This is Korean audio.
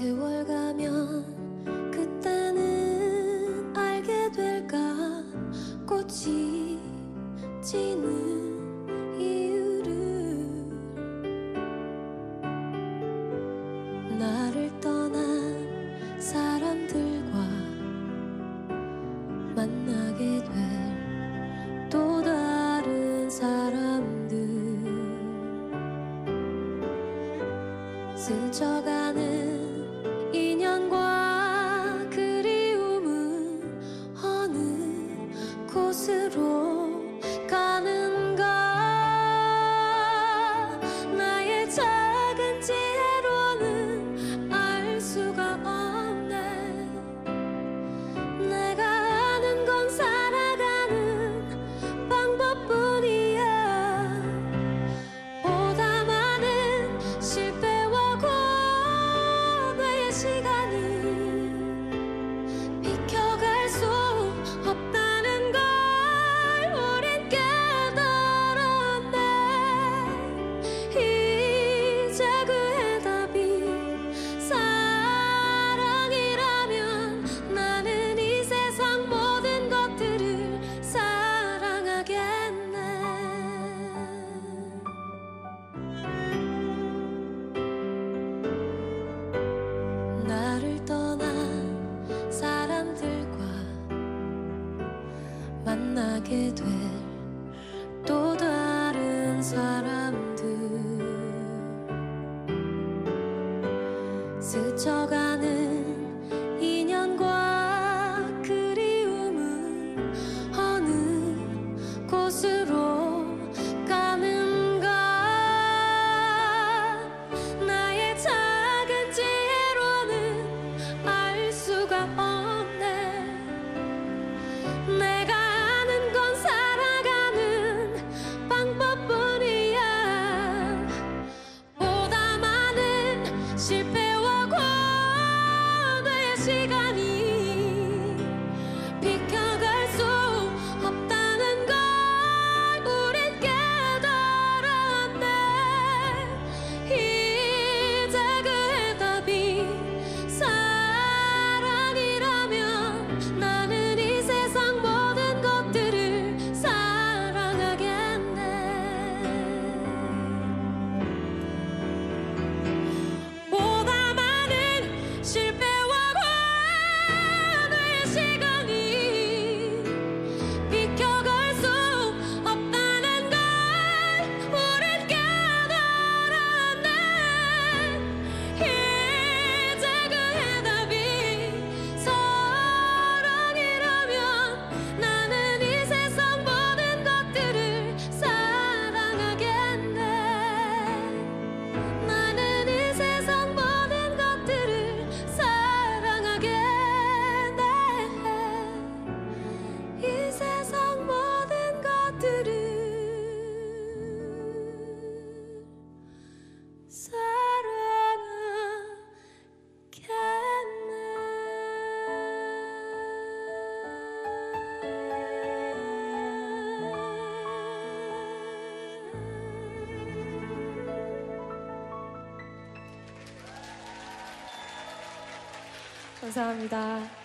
세월 가면 그때는 알게 될까? 꽃이 지는 이유를 나를 떠난 사람들과 만나게 될 또 다른 사람들. 스쳐가는 만나게 될 또 다른 사람들. 스쳐가 실패. 감사합니다.